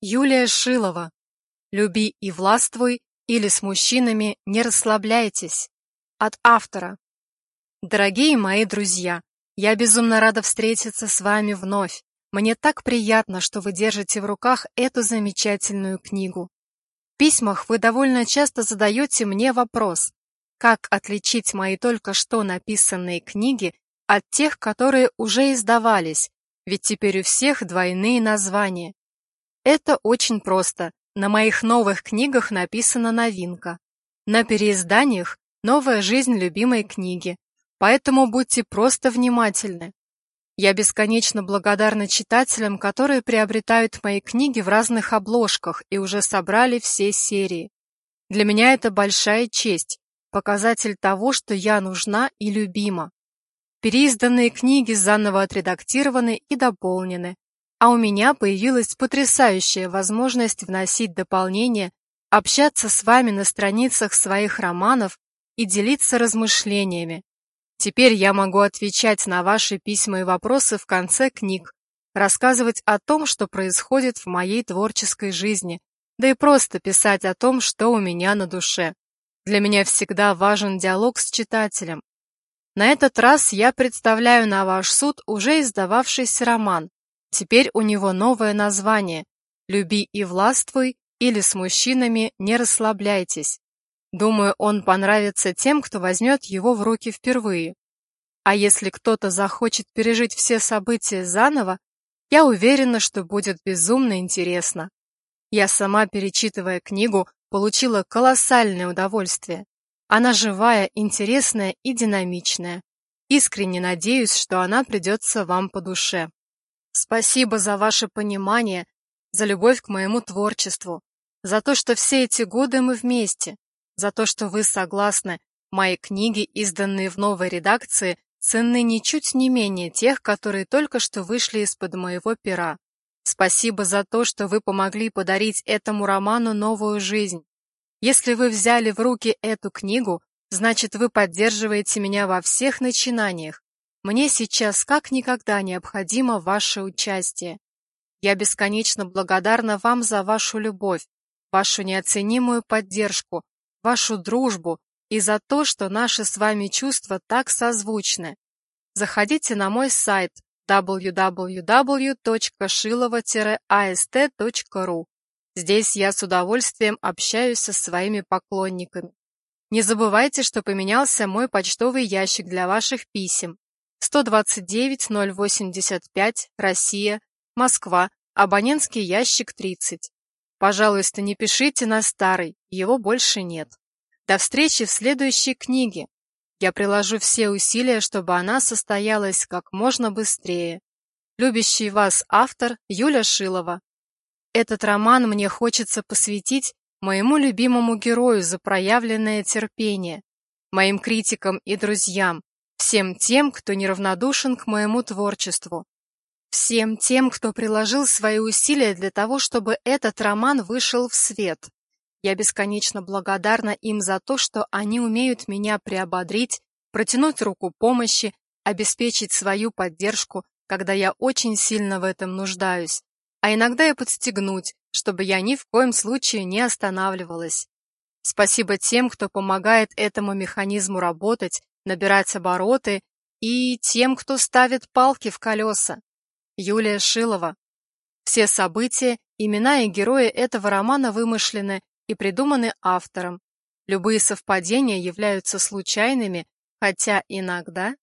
Юлия Шилова. «Люби и властвуй» или «С мужчинами не расслабляйтесь». От автора. Дорогие мои друзья, я безумно рада встретиться с вами вновь. Мне так приятно, что вы держите в руках эту замечательную книгу. В письмах вы довольно часто задаете мне вопрос, как отличить мои только что написанные книги от тех, которые уже издавались, ведь теперь у всех двойные названия. Это очень просто. На моих новых книгах написана новинка. На переизданиях новая жизнь любимой книги. Поэтому будьте просто внимательны. Я бесконечно благодарна читателям, которые приобретают мои книги в разных обложках и уже собрали все серии. Для меня это большая честь, показатель того, что я нужна и любима. Переизданные книги заново отредактированы и дополнены, а у меня появилась потрясающая возможность вносить дополнения, общаться с вами на страницах своих романов и делиться размышлениями. Теперь я могу отвечать на ваши письма и вопросы в конце книг, рассказывать о том, что происходит в моей творческой жизни, да и просто писать о том, что у меня на душе. Для меня всегда важен диалог с читателем. На этот раз я представляю на ваш суд уже издававшийся роман, Теперь у него новое название «Люби и властвуй» или «С мужчинами не расслабляйтесь». Думаю, он понравится тем, кто возьмет его в руки впервые. А если кто-то захочет пережить все события заново, я уверена, что будет безумно интересно. Я сама, перечитывая книгу, получила колоссальное удовольствие. Она живая, интересная и динамичная. Искренне надеюсь, что она придется вам по душе. Спасибо за ваше понимание, за любовь к моему творчеству, за то, что все эти годы мы вместе, за то, что вы согласны. Мои книги, изданные в новой редакции, ценны ничуть не менее тех, которые только что вышли из-под моего пера. Спасибо за то, что вы помогли подарить этому роману новую жизнь. Если вы взяли в руки эту книгу, значит, вы поддерживаете меня во всех начинаниях, мне сейчас как никогда необходимо ваше участие. Я бесконечно благодарна вам за вашу любовь, вашу неоценимую поддержку, вашу дружбу и за то, что наши с вами чувства так созвучны. Заходите на мой сайт www.shilova-ast.ru. Здесь я с удовольствием общаюсь со своими поклонниками. Не забывайте, что поменялся мой почтовый ящик для ваших писем. 129-085, Россия, Москва, абонентский ящик 30. Пожалуйста, не пишите на старый, его больше нет. До встречи в следующей книге. Я приложу все усилия, чтобы она состоялась как можно быстрее. Любящий вас автор Юля Шилова. Этот роман мне хочется посвятить моему любимому герою за проявленное терпение, моим критикам и друзьям, всем тем, кто неравнодушен к моему творчеству, всем тем, кто приложил свои усилия для того, чтобы этот роман вышел в свет. Я бесконечно благодарна им за то, что они умеют меня приободрить, протянуть руку помощи, обеспечить свою поддержку, когда я очень сильно в этом нуждаюсь, а иногда и подстегнуть, чтобы я ни в коем случае не останавливалась. Спасибо тем, кто помогает этому механизму работать набирать обороты и тем, кто ставит палки в колеса. Юлия Шилова. Все события, имена и герои этого романа вымышлены и придуманы автором. Любые совпадения являются случайными, хотя иногда